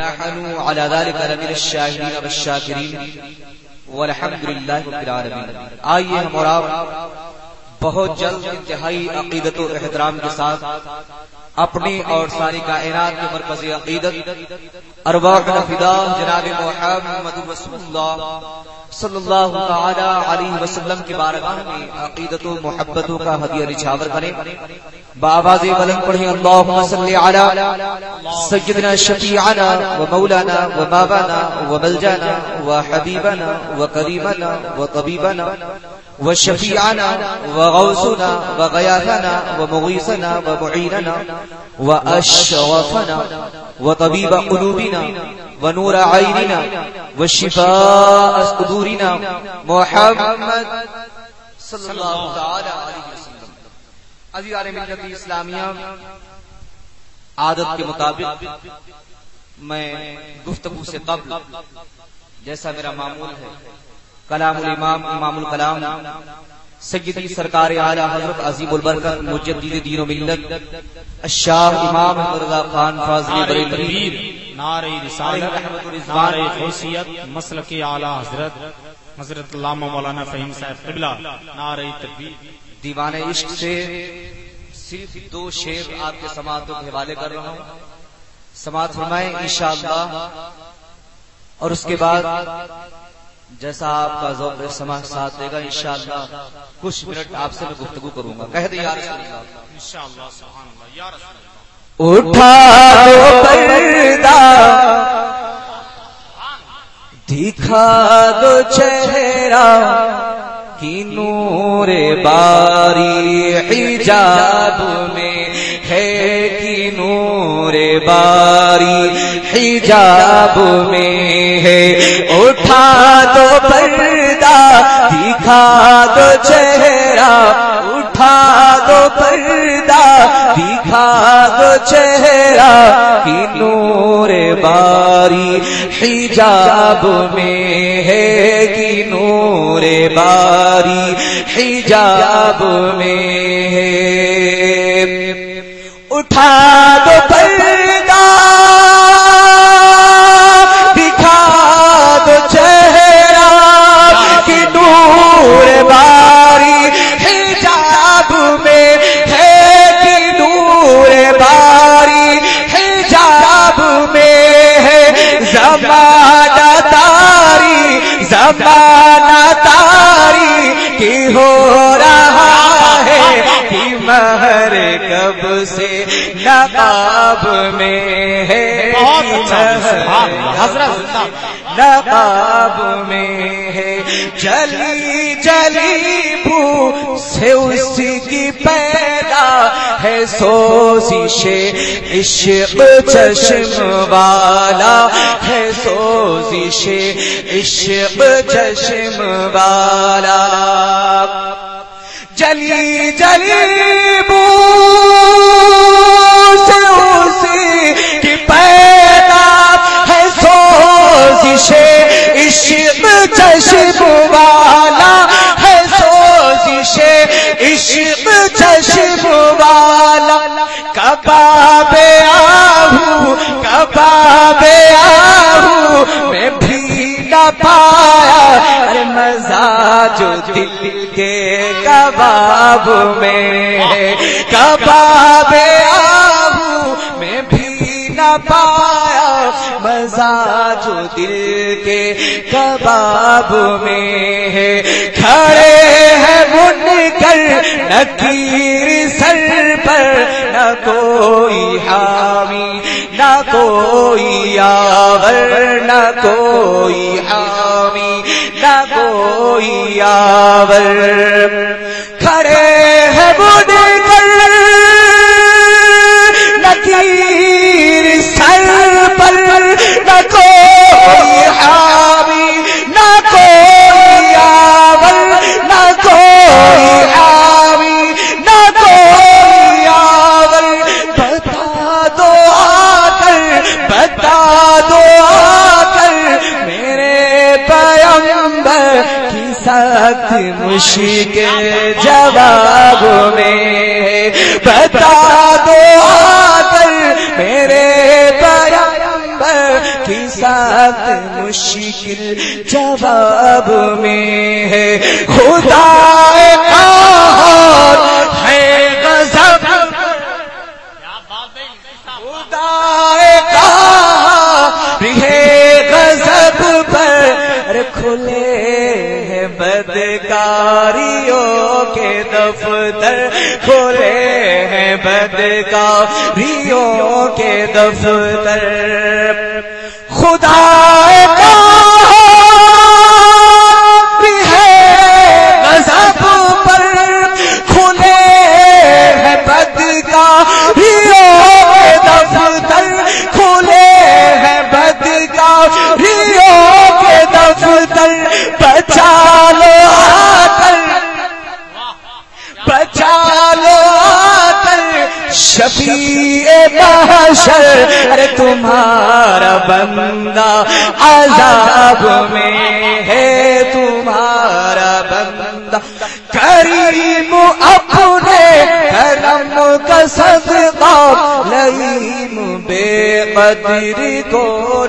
نحن على ذلك لمن الشاهدين والشاكرين والحمد لله رب العالمين. آئیے ہم اور آپ بہت جلد انتہائی عقیدت و احترام کے ساتھ اپنی اور ساری کائنات کے مرکز عقیدت، ارواح فدا، جناب محمد رسول اللہ صلی اللہ تعالی علیہ وسلم کی بارگاہ میں عقیدت و محبتوں کا ہدیہ نچھاور کریں۔ بآواز بلند پڑھیں اللهم صل على سيدنا شفيعنا ومولانا وبابانا وملجانا وحبيبنا وكريمنا وطبيبنا وشفيعنا وغوثنا وغياثنا ومغيثنا ومعيننا وأشرفنا وطبيب قلوبنا و ونور عيننا وشفاء صدورنا محمد صلی اللہ تعالی علیہ وسلم عزیزان ملت اسلامیہ عادت کے مطابق میں گفتگو سے قبل جیسا میرا معمول ہے کلام الامام امام الکلام سیدی سرکار اعلی حضرت عظیم البرکت مجدد دین و ملت الشاہ امام رضا خان فاضل بریلوی نعرہ رسالت نعرہ خوصیت مسلک اعلی حضرت حضرت علامہ مولانا فہیم صاحب قبلہ نعرہ تکبیر دیوان عشق سے صرف دو شعر آپ کے سماعتوں کے حوالے کر رہا ہوں۔ سماعت فرمائیں انشاءاللہ۔ اور اس کے بعد جیسا آپ کا ذوق سما ساتھ دے گا انشاءاللہ۔ کچھ منٹ آپ سے میں گفتگو کروں گا۔ کہہ دیں اٹھا دو پردہ۔ دکھا دو چہرہ۔ کی نور باری حجاب میں ہے کی نور باری حجاب میں ہے۔ اٹھا دو پردہ، دکھا دو چہرہ۔ اٹھا دو پردہ، دکھا دو چہرہ۔ کی نور باری حجاب میں ہے، کی نور باری حجاب میں اٹھا کی ہو رہا ہے کہ مہر کب سے نقاب میں ہے؟ اچھا اللہ حضرت نقاب میں ہے۔ جلی جلی بو سے اس کی پیدا ہے۔ سوزش عشق چشم والا ہے۔ سوزش عشق چشم والا۔ جلی جلی پایا۔ ارے مزہ جو دل کے کباب میں ہے۔ کباب آہو میں بھی نہ پایا۔ مزہ جو دل کے کباب میں ہے۔ کھڑے ہیں بن کر نکیر سر پر، نہ کوئی حامی نہ کوئی آور نہ کوئی حامی نہ کوئی آور۔ سخت مشکل جواب میں بتا دو آدر میرے پیمبر کی سخت مشکل جواب میں ہے خدا بدکاریوں کے دفتر کھولے ہیں بدکاریوں کے دفتر۔ خدا شفیع محشر ارے تمہارا بندہ عذاب میں ہے، تمہارا بندہ کریم اپنے کرم کا صدقہ، لئیم بے قدری کو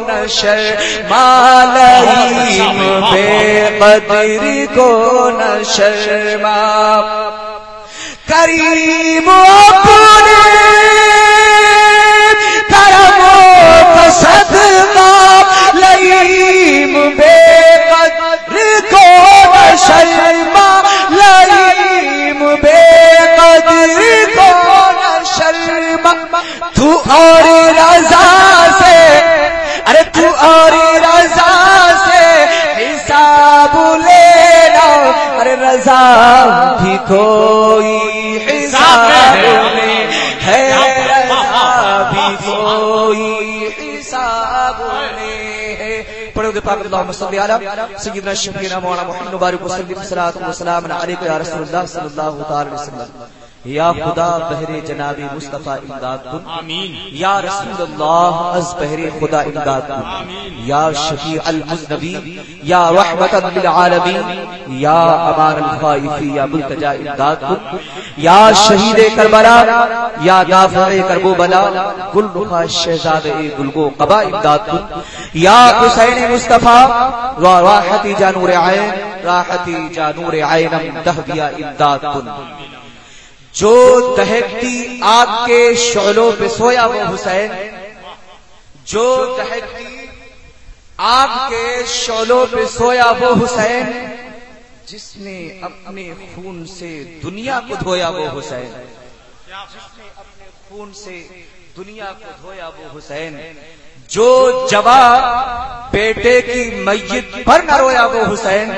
نشر مالئیم بے قدری کو نشر کریم اپنے بھی کوئی حساب میں ہے۔ بھی کوئی حساب میں ہے۔ پڑھو دے پاک اللہم صلی علی سیدنا شفینا مولانا محمد مبارک وسلم و سلام علیک یا رسول اللہ صلی اللہ تعالی وسلم۔ یا خدا بہر جناب مصطفیٰ امداد کن۔ آمین۔ یا رسول اللہ از بہر خدا امداد کن۔ یا شفیع المذنبی یا رحمت للعالمین یا امان الخائفی یا ملتجا امداد کن۔ یا شہید کربلا یا دافع کربو بلا گل رخا شہزاد گلگو قبا امداد کن۔ یا حسین مصطفیٰ و راحتی جانور عین راحتی جانور عینم دہبیا امداد کن۔ جو دہکتی آگ کے شعلوں پہ سویا وہ حسین، جو دہکتی آگ کے شعلوں پہ سویا وہ حسین، جس نے اپنے خون سے دنیا کو دھویا وہ حسین۔ جس نے اپنے خون سے دنیا کو دھویا وہ حسین۔ جو جوا بیٹے کی میت پر نہ رویا وہ حسین۔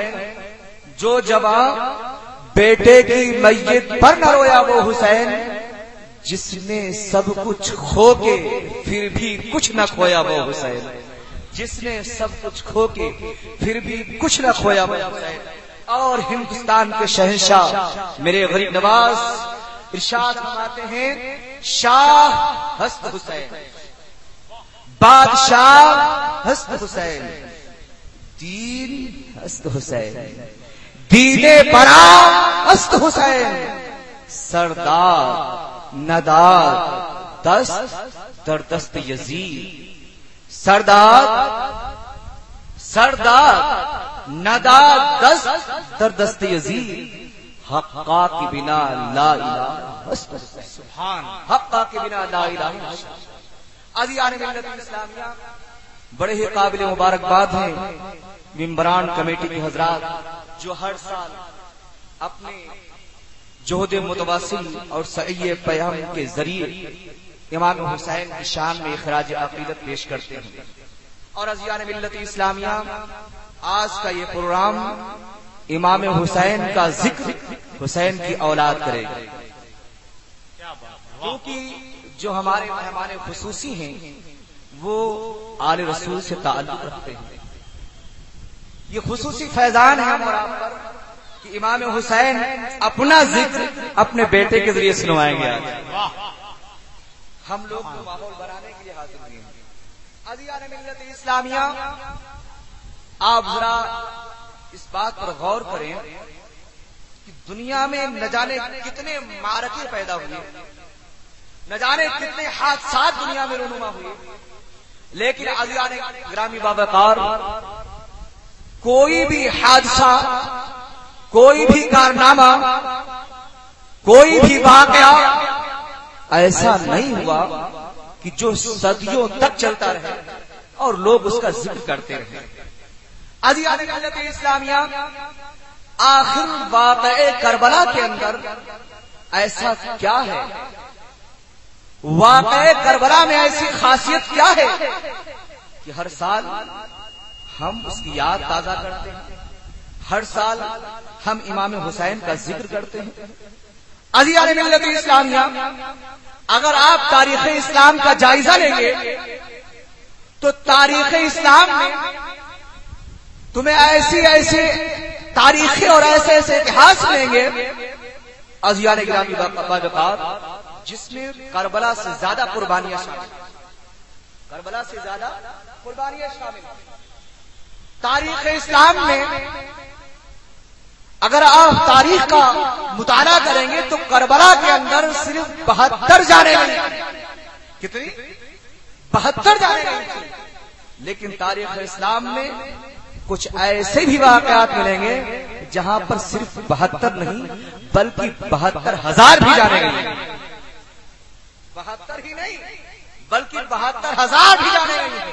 جو جوا بیٹے کی میت پر نہ رویا وہ حسین، جس نے سب کچھ کھو کے پھر بھی کچھ نہ کھویا وہ حسین۔ جس نے سب کچھ کھو کے پھر بھی کچھ نہ کھویا وہ حسین۔ اور ہندوستان کے شہنشاہ میرے غریب نواز، ارشاد فرماتے ہیں، شاہ ہست حسین۔ بادشاہ ہست حسین۔ تین ہست حسین۔ دینے برا است حسین سردار ندار دست در دست یزید۔ سردار سردار ندار دست در دست یزید۔ حقا کی بنا لا الہ سبحان حقا کے بنا لا الہ الا اللہ۔ عزیزان ملت اسلامیہ بڑے ہی قابل مبارکباد ہیں ممبران کمیٹی کے حضرات جو ہر سال اپنے جہد متواصل اور سعی پیام کے ذریعے امام حسین کی شان میں اخراج عقیدت پیش کرتے ہیں۔ اور عزیزان ملت اسلامیہ، آج کا یہ پروگرام امام حسین کا ذکر حسین کی اولاد کرے گا۔ کیونکہ جو ہمارے مہمان خصوصی ہیں وہ آل رسول سے تعلق رکھتے ہیں۔ یہ خصوصی فیضان ہے ہمارا پر کہ امام حسین اپنا ذکر اپنے بیٹے کے ذریعے سنوائیں گے ہم لوگ ماحول بنانے کے لیے حاضر ہوئے ہیں۔ ملت اسلامیہ، آپ ذرا اس بات پر غور کریں کہ دنیا میں نہ جانے کتنے مارکے پیدا ہوئے نہ جانے کتنے حادثات دنیا میں رونما ہوئے لیکن ازیان گرامی بابکار کوئی بھی حادثہ، کوئی بھی کارنامہ، کوئی بھی واقعہ ایسا نہیں ہوا کہ جو صدیوں تک چلتا رہے اور لوگ اس کا ذکر کرتے رہے۔ ازیان ملت اسلامیہ، آخر واقع کربلا کے اندر ایسا کیا ہے؟ واقع کربلا میں ایسی خاصیت کیا ہے کہ ہر سال ہم اس کی یاد تازہ کرتے ہیں۔ ہر سال ہم امام حسین کا ذکر کرتے ہیں۔ علی ملت اسلامیہ، اگر آپ تاریخ اسلام کا جائزہ لیں گے، تو تاریخ اسلام میں تمہیں ایسی ایسی تاریخیں اور ایسے ایسے اتہاس لیں گے۔ ازیان گرامی باقاعدہ جس میں کربلا سے زیادہ قربانیاں شامل کربلا سے زیادہ قربانیاں شامل تاریخ اسلام میں اگر آپ تاریخ کا مطالعہ کریں گے تو کربلا کے اندر صرف بہتر جانے کتنی؟ بہتر جانے لیکن تاریخ اسلام میں کچھ ایسے بھی واقعات ملیں گے جہاں پر صرف بہتر نہیں، بلکہ بہتر ہزار بھی جانے گے۔ بہتر ہی نہیں، بلکہ بہتر ہزار بھی جانے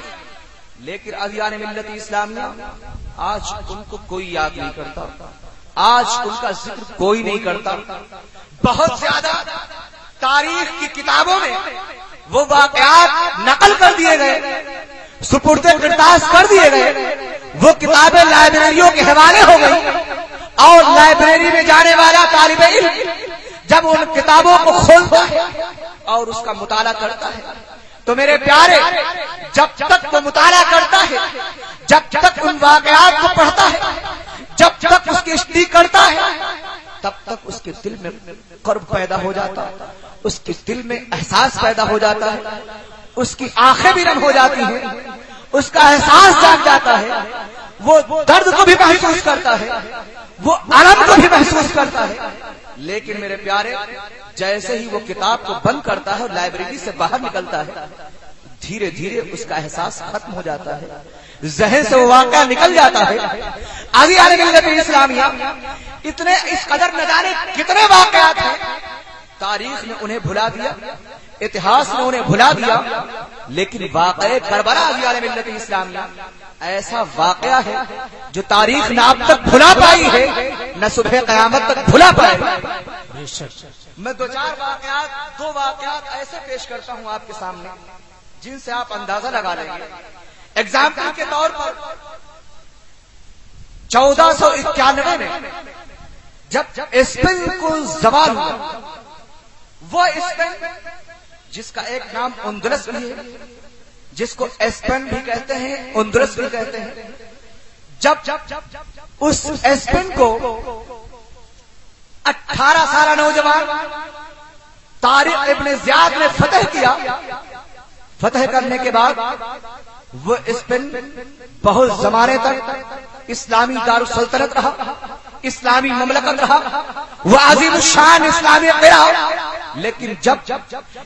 لیکن ادیان ملت اسلامیہ، آج ان کو کوئی یاد نہیں کرتا۔ آج ان کا ذکر کوئی نہیں کرتا۔ بہت زیادہ تاریخ کی کتابوں میں وہ واقعات نقل کر دیے گئے، سپرد کرتاس کر دیے گئے۔ وہ کتابیں لائبریریوں کے حوالے ہو گئی۔ اور لائبریری میں جانے والا طالب علم جب ان کتابوں کو کھولتا ہے اور اس کا مطالعہ کرتا ہے۔ تو میرے پیارے، جب تک وہ مطالعہ کرتا ہے، جب تک ان واقعات کو پڑھتا ہے، جب تک اس کی اسٹی کرتا ہے، تب تک اس کے دل میں قرب پیدا ہو جاتا ہے۔ اس کے دل میں احساس پیدا ہو جاتا ہے۔ اس کی آنکھیں بھی رنگ ہو جاتی ہیں۔ اس کا احساس جاگ جاتا ہے۔ وہ درد کو بھی محسوس کرتا ہے۔ وہ آرام کو بھی محسوس کرتا ہے۔ لیکن میرے پیارے، جیسے ہی وہ کتاب کو بند کرتا ہے اور لائبریری سے باہر نکلتا ہے، دھیرے دھیرے اس کا احساس ختم ہو جاتا ہے۔ ذہن سے وہ واقعہ نکل جاتا ہے۔ آگے آنے کے اسلامیہ، اتنے اس قدر نہ جانے کتنے واقعات ہیں۔ تاریخ نے انہیں بھلا دیا اتہاس نے انہیں بھلا دیا، لیکن واقع کربلا علی ملت اسلامیہ ایسا واقعہ ہے جو تاریخ نہ اب تک بھلا پائی ہے نہ صبح قیامت تک بھلا پائے میں دو چار واقعات دو واقعات ایسے پیش کرتا ہوں آپ کے سامنے جن سے آپ اندازہ لگا لیں گے۔ ایگزامپل کے طور پر چودہ سو اکیانوے میں جب اسپین کو زوال ہوا وہ اسپین جس کا ایک نام اندرس بھی ہے جس کو ایسپین بھی کہتے ہیں اندرس بھی کہتے ہیں۔ جب اس ایسپین کو اٹھارہ سالہ نوجوان تاریخ ابن زیاد نے فتح کیا، فتح کرنے کے بعد وہ اسپین بہت زمانے تک اسلامی دار السلطنت رہا، اسلامی مملکت رہا، وہ عظیم الشان اسلامی رہا لیکن جب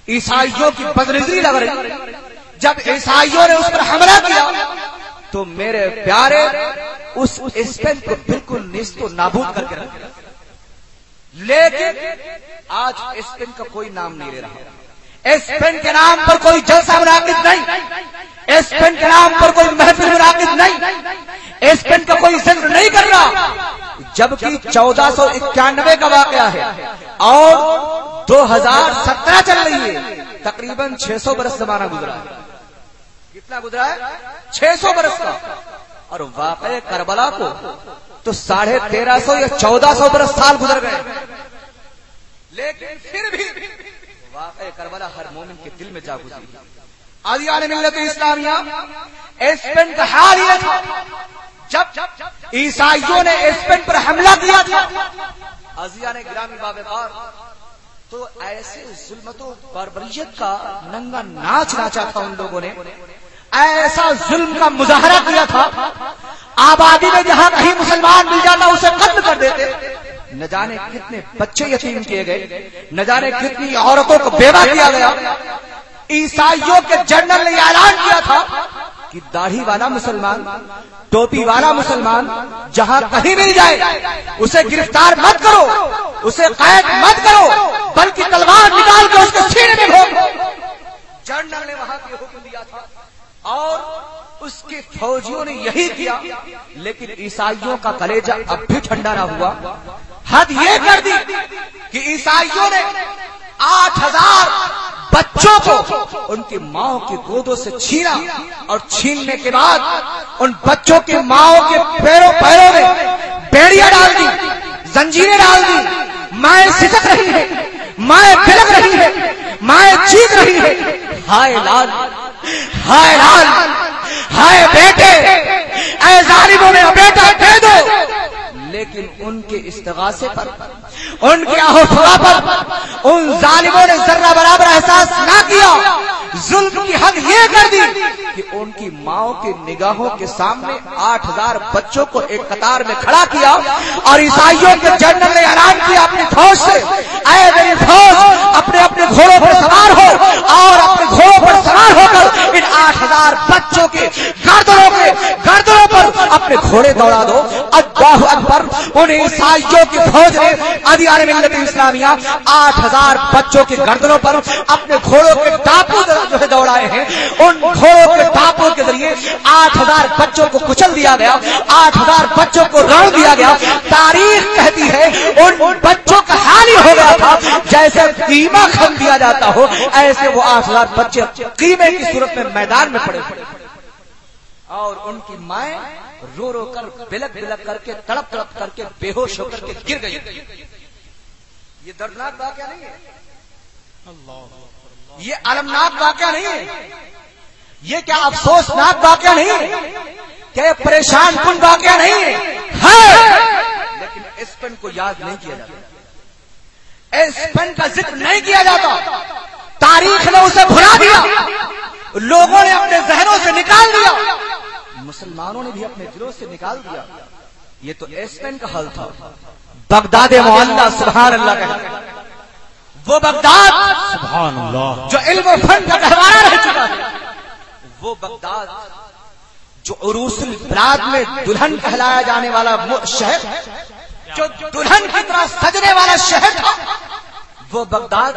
عیسائیوں کی بدنظری لگ رہی جب عیسائیوں نے اس پر حملہ کیا، تو میرے پیارے، اس اسپین کو بالکل نیست و نابود کر کے رکھا لیکن آج اسپین کا کوئی نام نہیں لے رہا۔ اسپین کے نام پر کوئی جلسہ منعقد نہیں۔ اسپین کے نام پر کوئی محفل منعقد نہیں۔ اسپین کا کوئی ذکر نہیں کر رہا۔ جبکہ چودہ سو اکیانوے کا واقعہ ہے۔ اور دو ہزار سترہ چل رہی ہے۔ تقریباً چھ سو برس زمانہ گزرا۔ ہے کتنا گزرا ہے؟ چھ سو برس کا۔ اور واقع کربلا کو تو ساڑھے تیرہ سو یا چودہ سو برس سال گزر گئے۔ لیکن پھر بھی واقع کربلا ہر مومن کے دل میں جا گزری۔ آدیان ملت اسلامیہ اسپین کا حال یہ تھا۔ جب عیسائیوں نے اسپین پر حملہ کیا تھا ازیا نے گرامی بابار تو ایسے ظلمت و بربریت کا ننگا ناچ ناچا تھا ان لوگوں نے۔ ایسا ظلم کا مظاہرہ کیا تھا؟ آبادی میں جہاں کہیں مسلمان مل جاتا اسے قتل کر دیتے۔ نہ جانے کتنے بچے یتیم کیے گئے، نہ جانے کتنی عورتوں کو بیوہ کیا گیا۔ عیسائیوں کے جنرل نے اعلان کیا تھا کہ داڑھی والا مسلمان، ٹوپی والا مسلمان جہاں کہیں مل جائے، اسے گرفتار مت کرو، اسے قید مت کرو، بلکہ تلوار نکال کے اس کے سینے میں جنرل نے وہاں کے حکم دیا اور اس کے فوجیوں نے یہی کیا، لیکن عیسائیوں کا کلیجہ اب بھی ٹھنڈا نہ ہوا۔ حد یہ کر دی کہ عیسائیوں نے آٹھ ہزار بچوں کو ان کی ماں کے گودوں سے چھینا اور چھیننے کے بعد ان بچوں کی ماں کے پیروں پیروں میں بیڑیاں ڈال دی، زنجیریں ڈال دی۔ مائیں سسک رہی ہے مائیں پھلک رہی ہے مائیں چیخ رہی ہے ہائے لال ہائے لال، ہائے بیٹے، اے ظالموں میں بیٹا دے دو۔ لیکن ان کے استغاثے پر ان کے آہوفا پر ان ظالموں نے ذرہ برابر احساس نہ کیا۔ ظلم کی حد یہ کر دی کہ ان کی ماں کے نگاہوں کے سامنے آٹھ ہزار بچوں کو ایک قطار میں کھڑا کیا اور عیسائیوں کے جنرل نے اعلان کیا اپنی فوج سے۔ اے میری فوج، اپنے اپنے گھوڑوں پر سوار ہو اور اپنے گھوڑوں پر سوار ہو کر ان آٹھ ہزار بچوں کے گردنوں کے گردنوں پر اپنے گھوڑے دوڑا دو۔ اللہ اکبر ان عیسائیوں کی فوج نے ادیان ملت اسلامیہ آٹھ ہزار بچوں کے گردنوں پر اپنے گھوڑوں کے ٹاپو جو ہے دوڑائے ہیں۔ ان گھوڑوں کے ٹاپوں کے ذریعے آٹھ ہزار بچوں کو کچل دیا گیا۔ آٹھ ہزار بچوں کو رڑ دیا گیا۔ تاریخ کہتی ہے، ان بچوں کا حال ہی ہو گیا تھا۔ جیسے قیمہ کھن دیا جاتا ہو، ایسے وہ آٹھ ہزار بچے قیمے کی صورت میں میدان میں پڑے۔ پڑے اور ان کی مائیں رو رو کر بلک بلک کر کے، تڑپ تڑپ کر کے، بے ہوش ہو کر کے گر گئی یہ دردناک واقعہ نہیں ہے۔ یہ المناک واقعہ نہیں ہے۔ یہ کیا افسوسناک واقعہ نہیں ہے کیا یہ پریشان کن واقعہ نہیں ہے۔ لیکن اس پن کو یاد نہیں کیا جاتا۔ اس پن کا ذکر نہیں کیا جاتا۔ تاریخ نے اسے بھلا دیا۔ لوگوں نے اپنے ذہنوں سے نکال دیا مسلمانوں نے بھی اپنے دلوں سے نکال دیا۔ یہ تو ایس پین کا حل تھا۔ بغداد معلّہ سبحان اللہ کا وہ بغداد سبحان اللہ۔ جو علم و فن کا گہوارہ رہ چکا ہے۔ وہ بغداد جو عروس البلاد میں دلہن کہلایا جانے والا شہر جو دلہن کی طرح سجنے والا شہر تھا وہ بغداد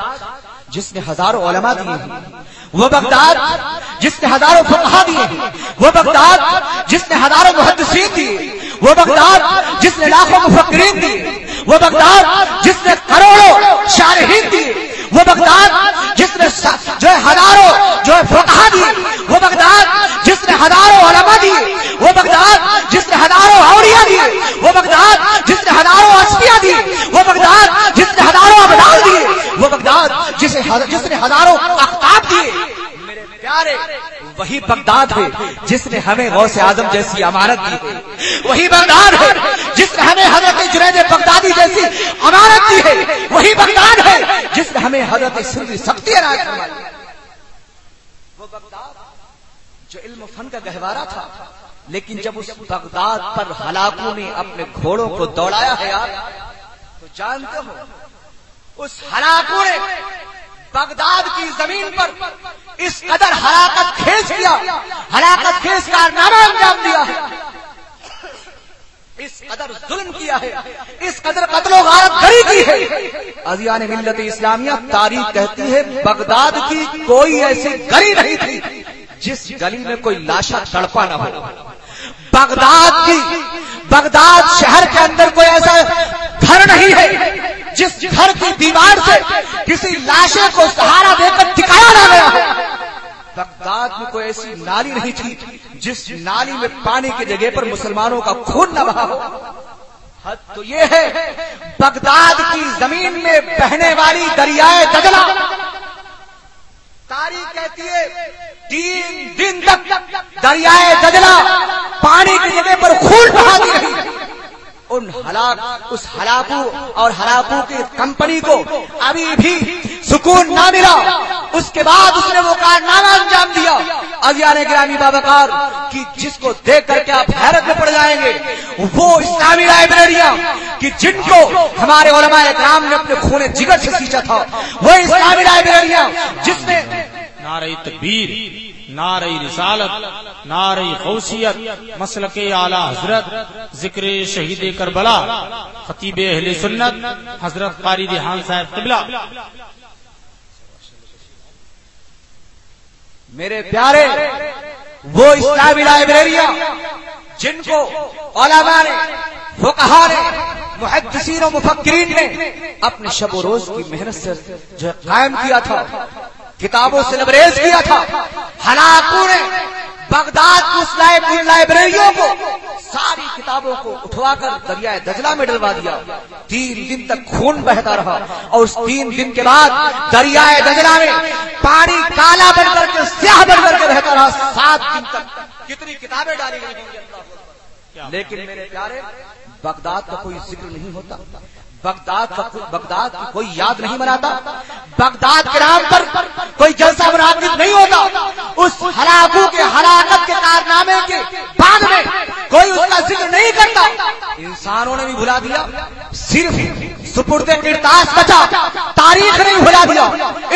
جس نے ہزاروں علماء دیے ہیں۔ وہ بغداد جس نے ہزاروں فقہ دیے ہیں۔ وہ بغداد جس نے ہزاروں محدثین دیے وہ بغداد جس نے لاکھوں مفکرین دیے وہ بغداد جس نے کروڑوں شارحین دیے وہ بغداد جس نے جو ہے ہزاروں، جو ہے فقہ دیے وہ بغداد جس نے ہزاروں علماء دیے وہ بغداد جس نے ہزاروں اولیاء دیے وہ بغداد جس نے ہزاروں اسپیاں دیے وہ بغداد جس نے ہزاروں ابدال دیے وہ بغداد جس نے ہزاروں اختاب دیے پیارے، وہی بغداد ہے جس نے ہمیں غوث اعظم جیسی امانت دی۔ ہے وہی بغداد ہے جس نے ہمیں حضرت جنید بغدادی جیسی امانت دی ہے۔ وہی بغداد ہے جس نے ہمیں حضرت سندی سختی وہ بغداد جو علم و فن کا گہوارہ تھا، لیکن جب اس بغداد پر ہلاکوں نے اپنے گھوڑوں کو دوڑایا ہے آپ تو جانتے ہو، اس ہلاکوں نے بغداد کی زمین پر اس قدر ہلاکت کھینچ دیا، ہلاکت کھینچ کارنامہ انجام دیا۔ ہے اس قدر ظلم کیا ہے، اس قدر قتل و غارت گری کی ہے۔ ازیان ملت اسلامیہ تاریخ کہتی ہے، بغداد کی کوئی ایسی گلی نہیں تھی جس گلی میں کوئی لاشا تڑپا نہ ہو۔ بغداد کی، بغداد شہر کے اندر کوئی ایسا گھر نہیں ہے۔ جس گھر کی دیوار سے کسی لاشے کو سہارا دے کر ٹکایا نہ گیا ہے بغداد میں کوئی ایسی نالی نہیں تھی جس نالی میں پانی کی جگہ پر مسلمانوں کا خون نہ بہا ہو۔ حد تو یہ ہے، بغداد کی زمین میں بہنے والی دریائے دجلا تاریخ کہتی ہے، تین دن تک دریائے دجلا پانی کی جگہ پر خون بہا دی رہی ان ہلاک، اس ہلاکو اور ہلاکو کی کمپنی کو ابھی بھی سکون نہ ملا۔ اس کے بعد اس نے وہ کارنامہ انجام دیا۔ ازیان گرامی بابکار کی جس کو دیکھ کر کے آپ حیرت میں پڑ جائیں گے، وہ اسلامی لائبریریاں، کہ جن کو ہمارے علماء اکرام نے اپنے خونے جگر سے سیچا تھا۔ وہ اسلامی لائبریریاں، جس نے نعرہ تکبیر۔ نعرہ رسالت نعرہ غوثیت مسلک اعلی حضرت، ذکر شہید کربلا، خطیب اہل سنت، حضرت قاری ریحان صاحب قبلہ۔ میرے پیارے، وہ اسلامی لائبریریاں، جن کو علماء نے فقہا نے، محدثین و مفکرین نے اپنے شب و روز کی محنت سے جو قائم کیا تھا کتابوں سے لبریز کیا تھا۔ ہلاکوں نے بغداد اس لائبریریوں کو ساری کتابوں کو اٹھوا کر دریائے دجلہ میں ڈلوا دیا۔ تین دن تک خون بہتا رہا۔ اور اس تین دن کے بعد دریائے دجلہ میں پانی کالا بن کر کے سیاہ بن کر کے بہتا رہا۔ سات دن تک کتنی کتابیں ڈالی گئی۔ لیکن میرے پیارے، بغداد کا کوئی ذکر نہیں ہوتا۔ بغداد بغداد کی کوئی یاد نہیں مناتا۔ بغداد کے نام پر کوئی جلسہ منعقد نہیں ہوتا۔ اس ہلاکو کے ہلاکت کے کارنامے کے بعد میں کوئی اس کا ذکر نہیں کرتا۔ انسانوں نے بھی بھلا دیا۔ صرف سپرد کرتاس بچا۔ تاریخ نے بھلا دیا۔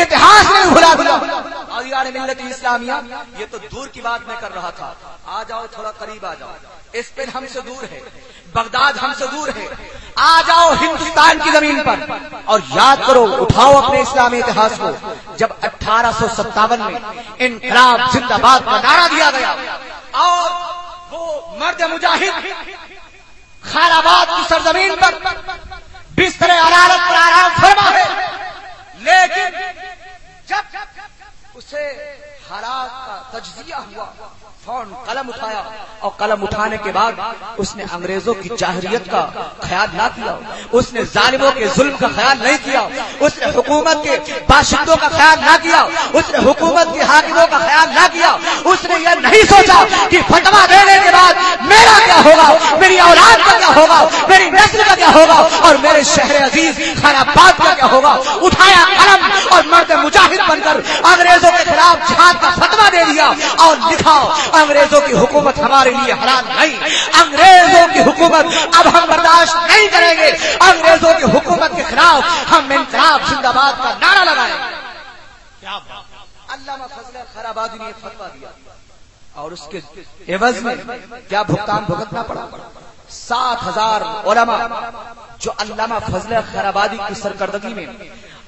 اتہاس نے بھلا دیا۔ اور ملت اسلامیہ، یہ تو دور کی بات میں کر رہا تھا۔ آ جاؤ، تھوڑا قریب آ جاؤ۔ اسپین ہم سے دور ہے۔ بغداد ہم سے دور ہے۔ آ جاؤ ہندوستان کی زمین پر اور یاد کرو، اٹھاؤ اپنے اسلامی اتہاس کو۔ جب اٹھارہ سو ستاون میں انقلاب زندہ باد کا نعرہ دیا گیا اور وہ مرد مجاہد خیر آباد کی سرزمین پر بستر عرارت پر آرام فرما ہے۔ لیکن جب اسے حالات کا تجزیہ ہوا فون قلم اٹھایا۔ اور قلم اٹھانے کے بعد اس نے انگریزوں کی جاہریت کا خیال نہ کیا، اس نے ظالموں کے ظلم کا خیال نہیں کیا، اس نے حکومت کے باشندوں کا خیال نہ کیا، اس نے حکومت کے حاکموں کا خیال نہ کیا، اس نے یہ نہیں سوچا کہ فتوا دینے کے بعد میرا کیا ہوگا، میری اولاد کا کیا ہوگا، میری نسل کا کیا ہوگا، اور میرے شہر عزیز خرابات کا کیا ہوگا؟ اٹھایا قلم اور مرد مجاہد بن کر انگریزوں کے خلاف جہاد کا فتوا دے دیا اور لکھا، انگریزوں کی حکومت ہمارے لیے حرام نہیں۔ انگریزوں کی حکومت اب ہم برداشت نہیں کریں گے۔ انگریزوں کی حکومت کے خلاف ہم انقلاب زندہ باد کا نعرہ لگائیں علامہ فضل خرابادی نے فتوا دیا۔ اور اس کے عوض میں کیا بھگتان بھگتنا پڑا؟ سات ہزار علماء جو علامہ فضل خرابادی کی سرکردگی میں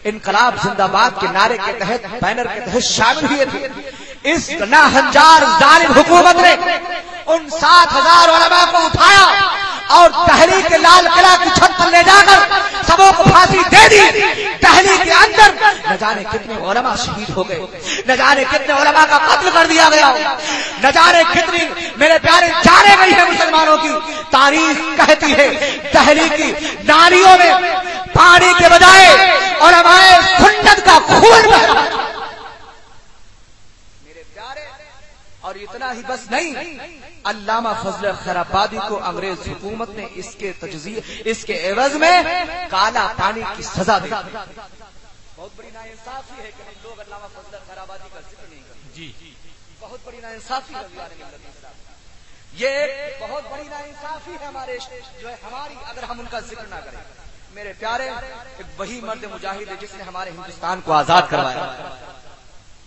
انقلاب زندہ باد کے نعرے کے تحت، بینر کے تحت شامل ہوئے تھے۔ اس ہنجار ظالم حکومت نے ان سات ہزار علماء کو اٹھایا اور دہلی کے لال قلعہ کی چھت پر لے جا کر سبوں کو پھانسی دے دی۔ دہلی کے اندر نہ جانے کتنے علماء شہید ہو گئے، نہ جانے کتنے علماء کا قتل کر دیا گیا، نہ جانے کتنی میرے پیارے جانے گئی ہے مسلمانوں کی۔ تاریخ کہتی ہے دہلی کی نالیوں میں پانی کے بجائے علماء سنت کا خون بہ اور اتنا ہی بس نہیں۔ علامہ فضل خیرآبادی کو انگریز حکومت نے اس کے تجزیے اس کے عوض میں کالا پانی کی سزا دی۔ بہت بڑی نا انصافی ہے کہ ہم لوگ علامہ فضل خیرآبادی کا ذکر نہیں کرتے۔ جی۔ بہت بڑی نا انصافی ہے یہ بہت بڑی نا انصافی ہے ہمارے جو ہے ہماری اگر ہم ان کا ذکر نہ کریں۔ میرے پیارے وہی مرد مجاہد ہے جس نے ہمارے ہندوستان کو آزاد کروایا۔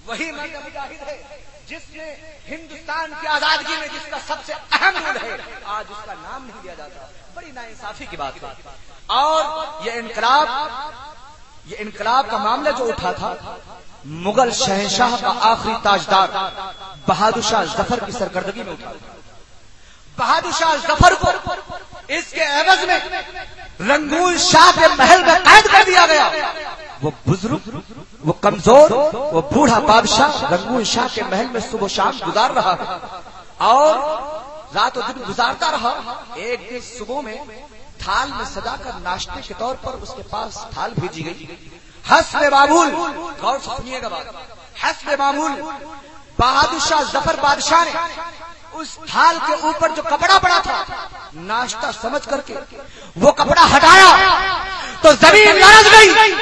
وہی مرد مجاہد ہے۔ جس نے ہندوستان کی آزادگی میں جس کا سب سے اہم رول ہے، آج اس کا نام نہیں دیا جاتا۔ بڑی نا انصافی کی بات ہے۔ اور یہ انقلاب یہ انقلاب کا معاملہ جو اٹھا تھا، مغل شہنشاہ کا آخری تاجدار بہادر شاہ ظفر کی سرکردگی میں اٹھا۔ بہادر شاہ ظفر کو اس کے عوض میں رنگول شاہ کے محل میں قید کر دیا گیا۔ وہ بزرگ، وہ کمزور، وہ بوڑھا بادشاہ، رنگول شاہ کے محل میں صبح شام گزار رہا۔ اور رات و دن گزارتا رہا۔ ایک دن صبح میں تھال میں سجا کر ناشتے کے طور پر اس کے پاس تھال بھیجی گئی۔ حسب معمول، غور سنیے گا بات۔ حسب معمول، بہادر شاہ ظفر بادشاہ نے اس تھال کے اوپر جو کپڑا پڑا تھا، ناشتہ سمجھ کر کے وہ کپڑا ہٹایا، تو زمین لڑک گئی،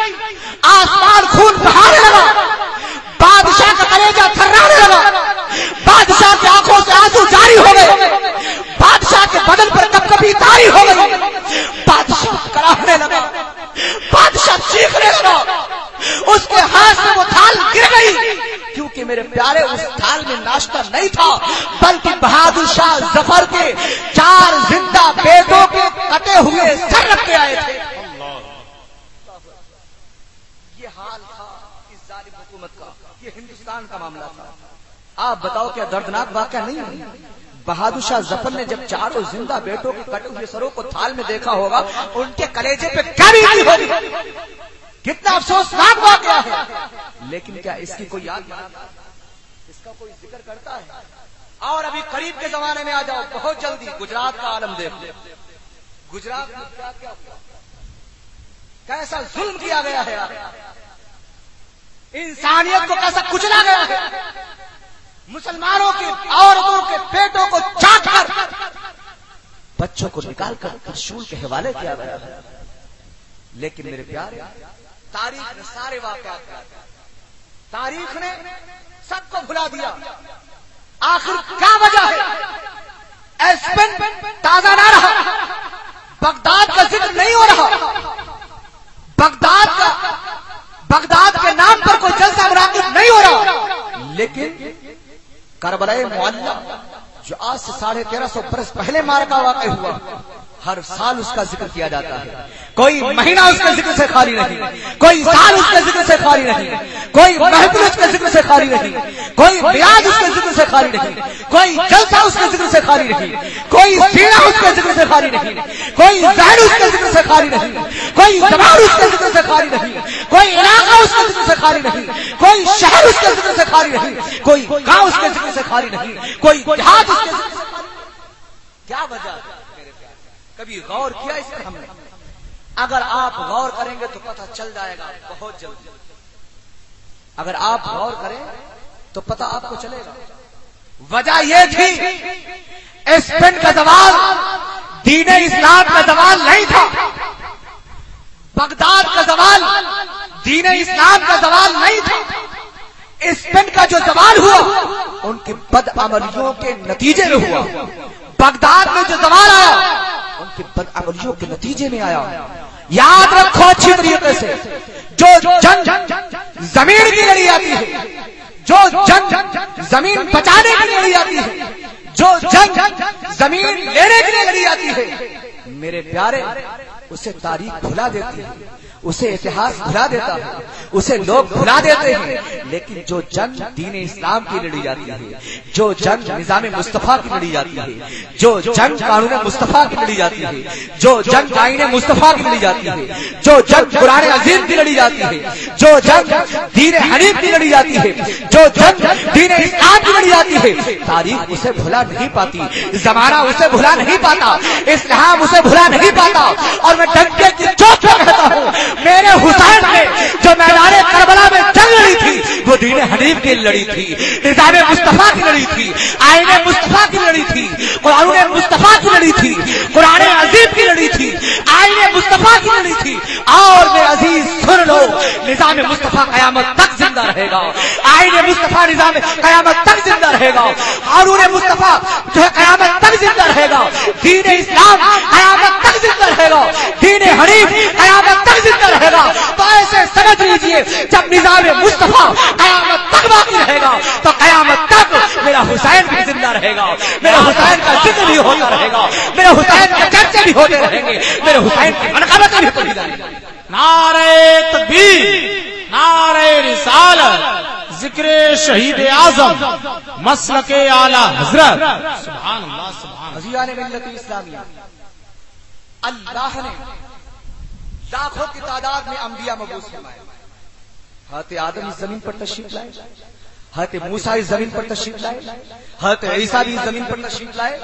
آسمان خون بہانے لگا بادشاہ کا کلیجا تھرانے لگا بادشاہ کی آنکھوں سے آنسو جاری ہو گئے، بادشاہ کے بدن پر کب کبھی تاری ہو گئی، بادشاہ کرانے لگا۔ بادشاہ چیخ رہے تھا اس کے ہاتھ سے وہ تھال گر گئی۔ کیونکہ میرے پیارے، اس تھال میں ناشتہ نہیں تھا، بلکہ بہادر شاہ ظفر کے چار زندہ بیٹوں کے کٹے ہوئے سر رکھ کے آئے تھے۔ یہ حال تھا اس ظالم حکومت کا، یہ ہندوستان کا معاملہ تھا۔ آپ بتاؤ کیا دردناک واقعہ نہیں ہے؟ بہادر شاہ ظفر نے جب چاروں زندہ بیٹوں کے کٹے ہوئے سروں کو تھال میں دیکھا ہوگا، ان کے کلیجے پہ کیا ہوگی۔ کتنا افسوسناک واقعہ ہے۔ لیکن کیا اس کی کوئی یاد اس کا کوئی ذکر کرتا ہے؟ اور ابھی قریب کے زمانے میں آ جاؤ، بہت جلدی گجرات کا عالم دیکھ لو۔ گجرات میں کیا کیا کیسا ظلم کیا گیا ہے؟ انسانیت کو کیسا کچلا گیا ہے؟ مسلمانوں کی عورتوں کے پیٹوں کو چاٹ کر بچوں کو نکال کر ترشول کے حوالے کیا گیا ہے۔ لیکن میرے پیارے، تاریخ نے سارے واقعات تاریخ نے سب کو بھلا دیا۔ آخر کیا وجہ ہے؟ ایسپن تازہ نہ رہا۔ بغداد کا ذکر نہیں ہو رہا۔ بغداد کا، بغداد کے نام پر کوئی جلسہ مراقب نہیں ہو رہا۔ لیکن کربلا معلّہ جو آج سے ساڑھے تیرہ سو برس پہلے مار کا واقع ہوا، ہر سال اس کا ذکر کیا جاتا ہے۔ کوئی مہینہ اس کے ذکر سے خالی نہیں، کوئی سال اس کے ذکر سے خالی نہیں، کوئی محفل اس کے ذکر سے خالی نہیں، کوئی بیاض اس کے ذکر سے خالی نہیں، کوئی جلسہ اس کے ذکر سے خالی نہیں، کوئی سینا اس کے ذکر سے خالی نہیں، کوئی ظاہر اس کے ذکر سے خالی نہیں، کوئی زبان اس کے ذکر سے خالی نہیں کوئی علاقہ اس کے ذکر سے خالی نہیں، کوئی شہر اس کے ذکر سے خالی نہیں، کوئی گاؤں اس کے ذکر سے خالی نہیں، کوئی دیہات اس کے ذکر سے کیا وجہ کبھی غور کیا اس پر ہم نے؟ اگر آپ غور کریں گے تو پتہ چل جائے گا بہت جلدی۔ اگر آپ غور کریں تو پتہ آپ کو چلے گا۔ وجہ یہ تھی اسپین کا زوال، دین اسلام کا زوال نہیں تھا۔ بغداد کا زوال دین اسلام کا زوال نہیں تھا۔ اسپین کا جو زوال ہوا، ان کی بد عملیوں کے نتیجے میں ہوا۔ بغداد میں جو زوال آیا، ان کی بد عملیوں کے نتیجے میں آیا۔ یاد رکھو اچھی طریقے سے، جو جنگ زمین کی لڑی آتی ہے، جو جنگ زمین بچانے کے لیے لڑی آتی ہے، جو جنگ زمین لینے کے لیے لڑی آتی ہے، میرے پیارے اسے تاریخ بھلا دیتی ہے۔ اسے اتہاس بھلا دیتا ہے، اسے لوگ بھلا دیتے ہیں۔ لیکن جو جنگ دین اسلام کی لڑی جاتی ہے، جو جنگ نظام مصطفیٰ کی لڑی جاتی ہے، جو جنگ قانون مصطفیٰ کی لڑی جاتی ہے، جو جنگ آئین مصطفیٰ کی لڑی جاتی ہے، جو جنگ قرآن عظیم کی لڑی جاتی ہے، جو جنگ دین حنیف کی لڑی جاتی ہے، جو جنگ دین اسلام کی لڑی جاتی ہے۔ تاریخ اسے بھلا نہیں پاتی، زمانہ اسے بھلا نہیں پاتا اسلام اسے بھلا نہیں پاتا، اور میں ڈنکے کی چوٹ کہتا ہوں میرے حسین نے جو میدان کربلا میں جنگ لڑی تھی، وہ دین حنیف کی لڑی تھی، نظام مصطفیٰ کی لڑی تھی، آئین مصطفیٰ کی لڑی تھی، قرآن مصطفیٰ کی لڑی تھی، قرآن عظیم کی لڑی تھی، آئین مصطفیٰ کی لڑی تھی، اور میرے عزیز نظام مصطفیٰ قیامت تک زندہ رہے گا۔ آئین مصطفیٰ نظام قیامت تک زندہ رہے گا۔ ہارون مصطفیٰ جو ہے قیامت تک زندہ رہے گا۔ دین اسلام قیامت تک زندہ رہے گا۔ دین حنیف قیامت تک زندہ رہے گا۔ تو ایسے سمجھ لیجیے، جب نظام مصطفیٰ قیامت تک باقی رہے گا، تو قیامت تک میرا حسین بھی زندہ رہے گا۔ میرا حسین کا ذکر بھی ہوتا رہے گا۔ میرے حسین کے چرچے بھی ہوتے رہیں گے۔ میرے حسین کی منقبت بھی ہوتی رہے گی۔ نعرے تکبیر نعرے رسالت، ذکر شہید اعظم، مسلک اعلی حضرت۔ سبحان اللہ سبحان عزیزان ملت اسلامیہ۔ اللہ نے لاکھوں کی تعداد میں انبیاء مبوس فرمائے۔ حضرت آدم اس زمین پر تشریف لائے۔ حضرت موسا اس زمین پر تشریف لائے۔ حضرت عیسیٰ بھی اس زمین پر تشریف لائے۔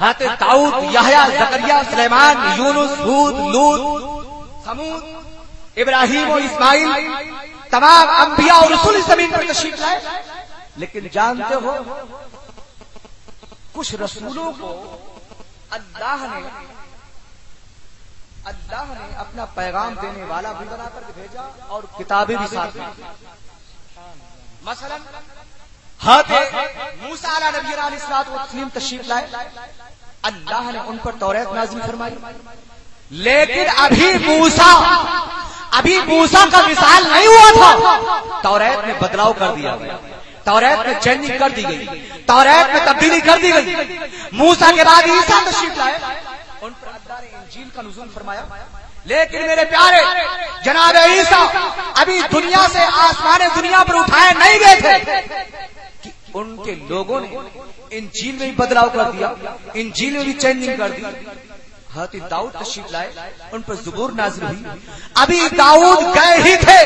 حضرت داؤد یحییٰ زکریا، سلیمان، یونس، ہود، لوط، سمود ابراہیم و اسماعیل تمام انبیاء اور رسول اس زمین پر تشریف لائے۔ لیکن جانتے ہو، کچھ رسولوں کو اللہ نے اللہ نے اپنا پیغام دینے والا بھی بنا کر بھیجا اور کتابیں بھی ساتھ میں مثلا موسا نبی علیہ تسلیم تشریف لائے۔ اللہ نے ان پر توریت نازل فرمائی۔ لیکن ابھی موسا ابھی موسا کا مثال نہیں ہوا تھا۔ توریت میں بدلاؤ کر دیا گیا۔ توریت میں چینجنگ کر دی گئی۔ توریت میں تبدیلی کر دی گئی۔ موسا کے بعد عیسیٰ تشریف لائے۔ ان پر انجیل کا نزول فرمایا۔ لیکن میرے پیارے جناب عیسیٰ ابھی دنیا سے آسمان دنیا پر اٹھائے نہیں گئے تھے۔ کہ ان کے لوگوں نے انجیل میں بھی بدلاؤ کر دیا انجیل میں بھی چینجنگ کر دی۔ حضرت داؤد تشریف لائے ان پر زبور نازل ہوئی۔ ابھی داؤد گئے ہی تھے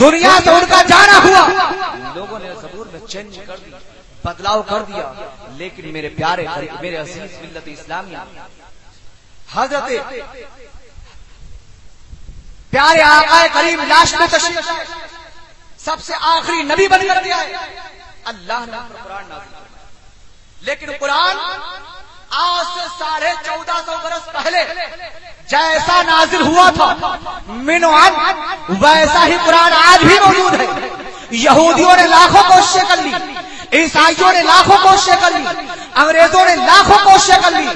دنیا سے ان کا جانا ہوا۔ لوگوں نے زبور میں چینج کر دی بدلاؤ کر دیا۔ لیکن میرے پیارے میرے عزیز ملت اسلامیہ حضرت پیارے آقا کریم لاش میں تشریف سب سے آخری نبی بن کر دیا ہے اللہ نے قرآن نازل لیکن قرآن آج سے ساڑھے چودہ سو برس پہلے جیسا نازل ہوا تھا، منوان، ویسا ہی قرآن آج بھی موجود ہے۔ یہودیوں نے لاکھوں کوششیں کر لی، عیسائیوں نے لاکھوں کوششیں کر لی، انگریزوں نے لاکھوں کوششیں کر لی،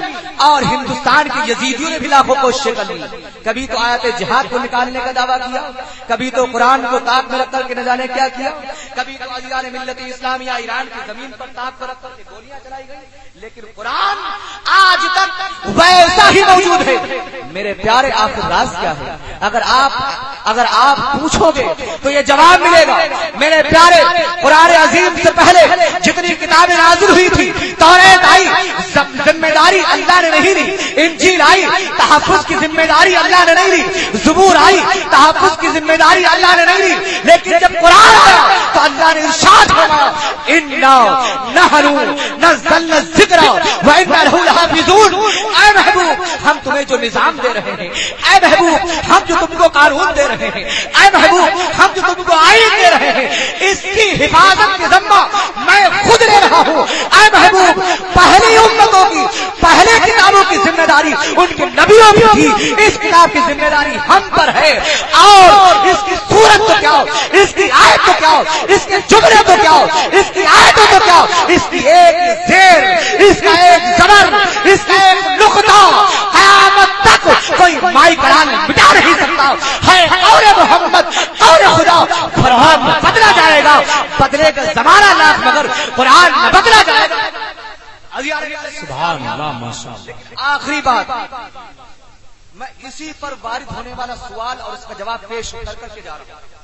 اور ہندوستان کے یزیدیوں نے بھی لاکھوں کوششیں کر لی۔ کبھی تو آیت جہاد کو نکالنے کا دعویٰ کیا، کبھی تو قرآن کو تاک میں رکھ کر کے نہ جانے کیا کیا، کبھی تو عزیزان ملت اسلامیہ ایران کی زمین پر تاک پر رکھ کر کے گولیاں چلائی گئی لیکن قرآن آج تک ویسا ہی موجود ہے۔ میرے پیارے آخر راز کیا ہے اگر آپ اگر آپ پوچھو گے تو یہ جواب ملے گا۔ میرے پیارے، قرآن عظیم سے پہلے جتنی کتابیں نازل ہوئی تھی توریت آئی ذمہ داری اللہ نے نہیں لی۔ انجیل آئی، تحفظ کی ذمہ داری اللہ نے نہیں لی۔ زبور آئی، تحفظ کی ذمہ داری اللہ نے نہیں لی۔ لیکن جب قرآن آیا تو اللہ نے ارشاد فرمایا انا نحن اے محبوب ہم تمہیں جو نظام دے رہے ہیں اے محبوب ہم جو تم کو قانون دے رہے ہیں اے محبوب ہم جو تم کو آئین دے رہے ہیں اس کی حفاظت کی ذمہ میں خود لے رہا ہوں۔ اے محبوب پہلی امتوں کی پہلے کتابوں کی ذمہ داری ان کے نبیوں کی تھی۔ اس کتاب کی ذمہ داری ہم پر ہے۔ اور اس کی صورت تو کیا ہو؟ اس کی آیت تو کیا ہو؟ اس کے جملے تو کیا ہو؟ اس کی آیتوں تو کیا ہو؟ اس کی ایک زیر اس کا ایک زبر اس کا ایک نقطہ قیامت تک کوئی مائی کران مٹا نہیں سکتا۔ ہے اور محمد اور خدا قرآن بدلا جائے گا۔ بدلے کا زمانہ لاکھ مگر قرآن بدلا جائے گا۔ سبحان اللہ آخری بات میں اسی پر وارد ہونے والا سوال اور اس کا جواب پیش کر کر کے جا رہا ہوں۔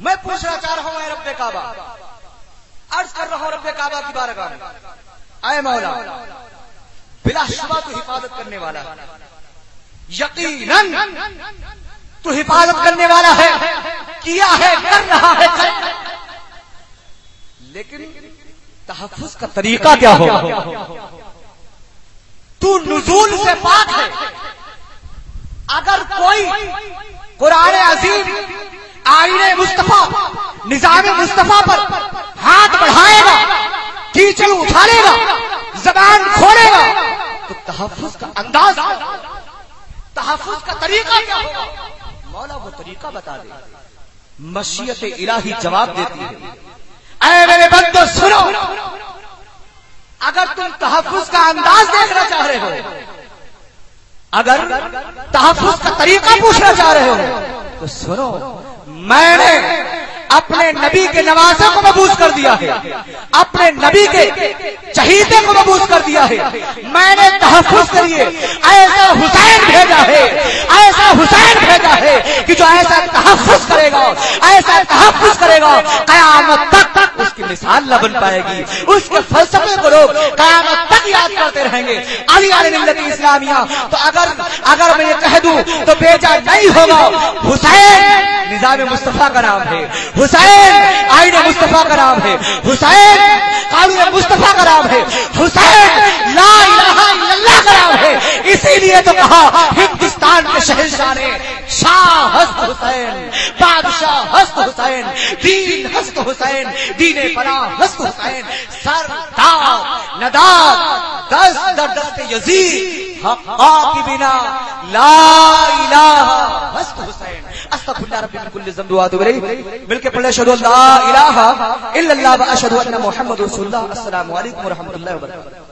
میں پوچھنا چاہ رہا ہوں اے رب کعبہ عرض کر رہا ہوں رب کعبہ کی بارگاہ میں۔ اے مولا، بلا شبہ تو حفاظت کرنے والا ہے۔ یقیناً تو حفاظت کرنے والا ہے، کیا ہے، کر رہا ہے لیکن تحفظ کا طریقہ کیا ہو؟ تو نزول سے پاک ہے۔ اگر کوئی قرآن عظیم آئین مصطفیٰ، نظام مصطفیٰ پر ہاتھ بڑھائے گا کیچڑ اٹھانے گا، زبان کھولے گا۔ تو تحفظ کا انداز تحفظ کا طریقہ کیا ہوگا؟ مولا وہ طریقہ بتا دے۔ مشیت الہی جواب دیتی ہے۔ اے میرے بندو، سنو۔ اگر تم تحفظ کا انداز دیکھنا چاہ رہے ہو، اگر تحفظ کا طریقہ پوچھنا چاہ رہے ہو، تو سنو۔ میں نے اپنے نبی کے نوازے کو مبوس کر دیا ہے۔ اپنے نبی کے چہیتے کو مبوس کر دیا ہے۔ میں نے تحفظ کریے ایسا حسین بھیجا ہے۔ ایسا حسین بھیجا ہے کہ جو ایسا تحفظ کرے گا، ایسا تحفظ کرے گا، قیامت تک تک مثال نہ بن پائے گی۔ اس کے فلسفے کو لوگ قیامت تک یاد کرتے رہیں گے۔ علی علی ملت اسلامیہ۔ تو اگر اگر میں یہ کہہ دوں، تو بیچا نہیں ہوگا۔ حسین نظام مصطفیٰ کا نام ہے۔ حسین آئین مصطفیٰ کا نام ہے۔ حسین قانون مصطفیٰ کا نام ہے۔ حسین لا الہ الا اللہ کا نام ہے۔ اسی لیے تو کہا ہندوستان کے شہنشاہ نے شاہ ہست حسین، بادشاہ ہست حسین، دین ہست حسین، دین پنا ہست حسین سر داد نداد دست یزید حقا کی بنا، لا الہ ہست حسین۔ استغفر اللہ من کل ذنب الیہ۔ مل کے پڑھے، اشہد ان لا الہ الا اللہ و اشہد ان محمد رسول اللہ۔ السلام علیکم ورحمۃ اللہ وبرکاتہ۔